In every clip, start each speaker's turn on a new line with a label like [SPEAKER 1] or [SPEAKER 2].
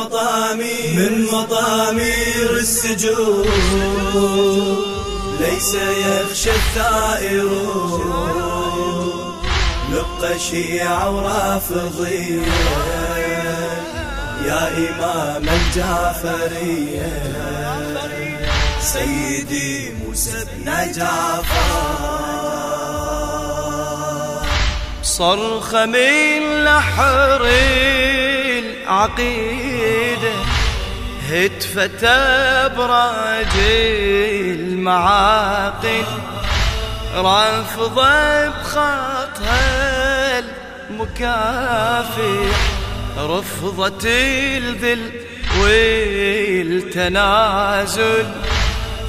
[SPEAKER 1] مطامير. من مطامير السجون ليس يخشى الثائرون نبقى شيعة ورافضية يا إمام الجعفرية. سيدي موسى بن جعفر.
[SPEAKER 2] صرخة من لحر العقيدة هتفت أبراج المعاقل رافضة بخطها المكافح رفضت الذل والتنازل.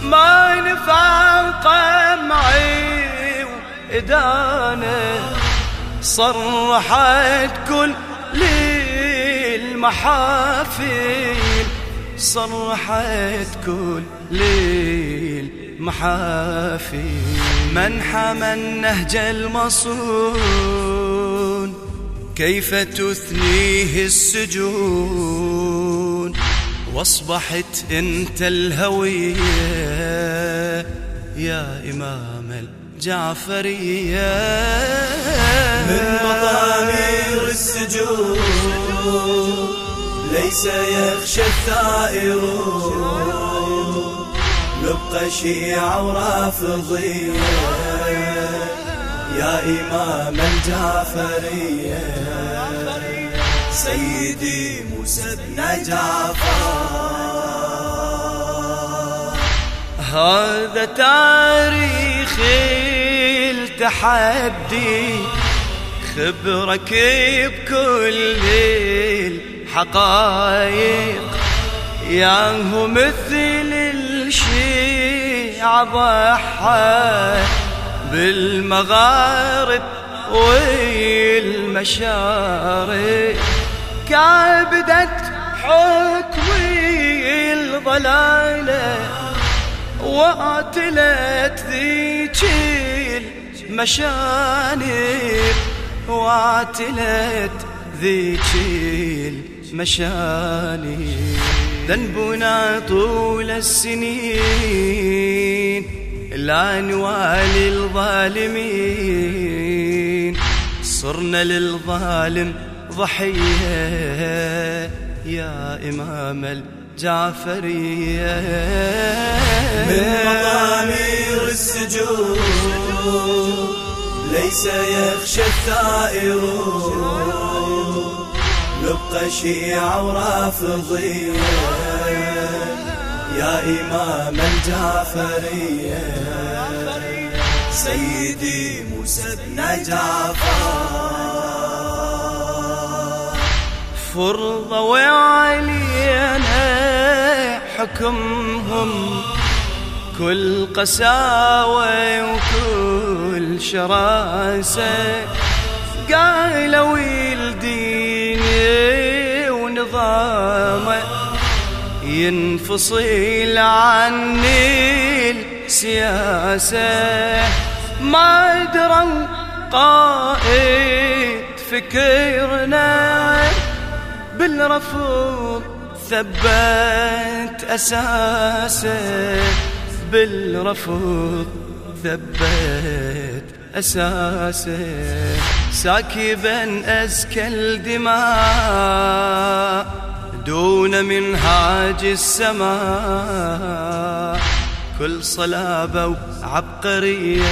[SPEAKER 2] ما نفع قمعي وإدانة صرحت كل للمحافل صرحت كل للمحافل من حمى النهج المصون كيف تثنيه السجون؟ واصبحت انت الهوية يا إمام الجعفرية.
[SPEAKER 1] من ليس يخشى نبقى شيعة ورافضية يا إمام الجعفرية. سيدي موسى بن جعفر.
[SPEAKER 2] هذا تاريخ التحدي خبرك بكل الحقائق ياهو مثل الشيع ضحى بالمغارب والمشارق. كابدت حكمي الضلالة وقتلت ذيك المشانق وعتلت ذيك المشاني ذنبنا طول السنين لا نوالي الظالمين. صرنا للظالم ضحية يا إمام الجعفرية.
[SPEAKER 1] من مطامير السجون ليس يخشى الثائرون. نبقى شيعة ورافضية يا إمام الجعفرية. سيدي موسى بن جعفر.
[SPEAKER 2] فرضة وعلينا حكمهم. كل قساوة وكل شراسة. قالوا الدين ينفصل عن السياسة. ما دروا قائد فكرنا بالرفض ثبت أساسه. بالرفض ثبت أساسه. ساكبا أزكى الدماء. دون منهاج السماء كل صلابة وعبقرية.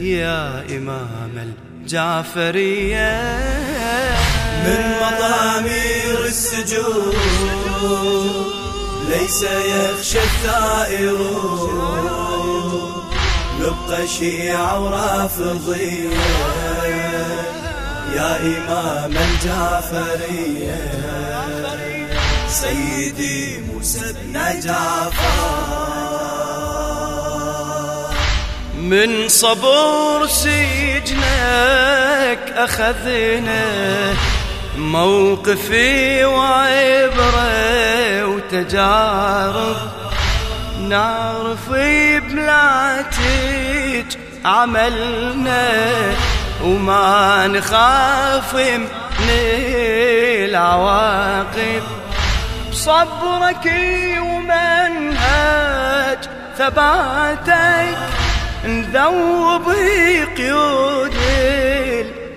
[SPEAKER 2] يا إمام الجعفرية.
[SPEAKER 1] من مطامير السجون ليس يخشى الثائرون نبقى شيعة ورافضية يا إمام الجعفرية. سيدي موسى بن جعفر.
[SPEAKER 2] من صبر سجنك أخذنا موقفي وعبرة وتجارب. نعرف بلاتج عملنا وما نخاف من العواقب. صبرك ومنهج ثباتك نذوب قيود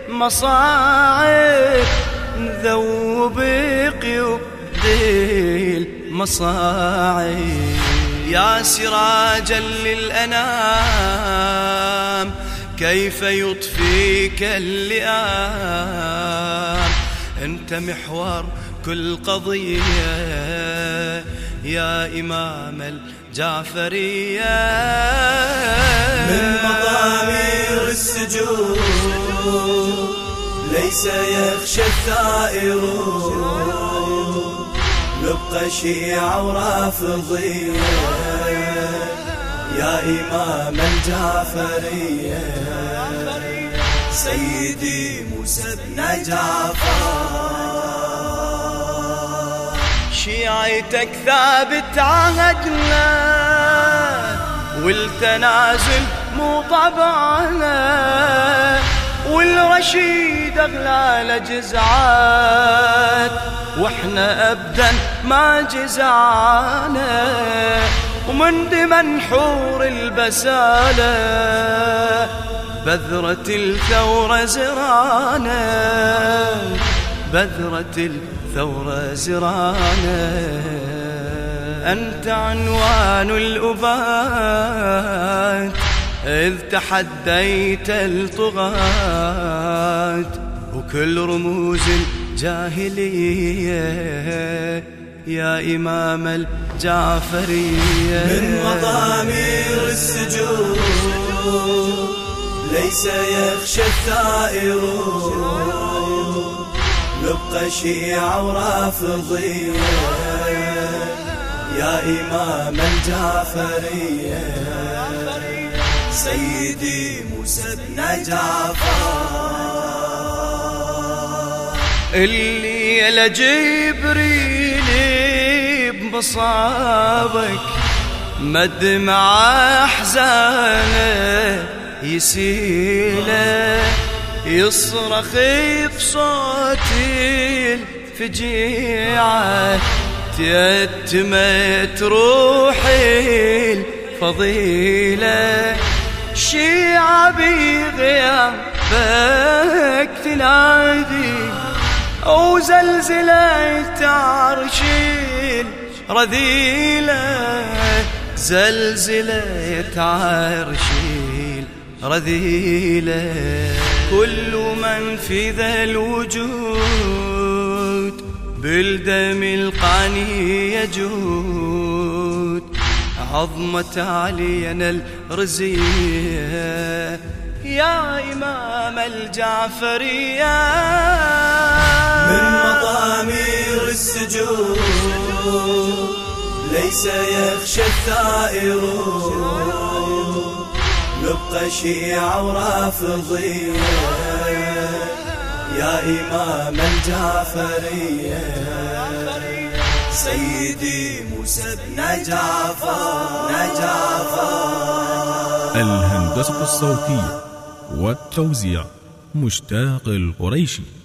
[SPEAKER 2] المصاعب نذوب قيود المصاعب يا سراجا للأنام كيف يطفيك اللئام؟ أنت محور كل قضية يا إمام الجعفرية.
[SPEAKER 1] من مضامير السجود ليس يخشى الثائرون نبقى شيعة ورافضية يا إمام الجعفرية. سيدي موسى بن جعفر.
[SPEAKER 2] شيعتك ثابت عهدنا والتنازل مو طبعنا والرشيد أغلى لجزعات وإحنا ابدا ما جزعنا ومن دمن حور البسالة بذرة الثورة زرانا بذرة الثورة زرانا أنت عنوان الأبات إذ تحديت الطغاة. وكل رموز الجاهلية يا إمام الجعفرية.
[SPEAKER 1] من مضامير السجود ليس يخشى الثائرون. نبقى شيعة ورافضية يا إمام الجعفرية. سيدي موسى بن جعفر.
[SPEAKER 2] اللي لجبريل بمصابك مدمع أحزانه يسيله. يصرخ بصوت الفجيعة تيتمت روحي الفضيلة. شيعة بغيابك تنادي أو زلزلة عرشي رذيلة زلزلة عرشي رذيلة كل من في ذا الوجود بالدم القاني يجود. عظمة علينا الرزية يا إمام الجعفرية.
[SPEAKER 1] من مضامير السجود ليس يخشى الثائرون. نبقى شيعة ورافضية يا إمام الجعفرية. سيدي موسى بن جعفر. جعفر.
[SPEAKER 3] الهندسة الصوتية والتوزيع مشتاق القريشي.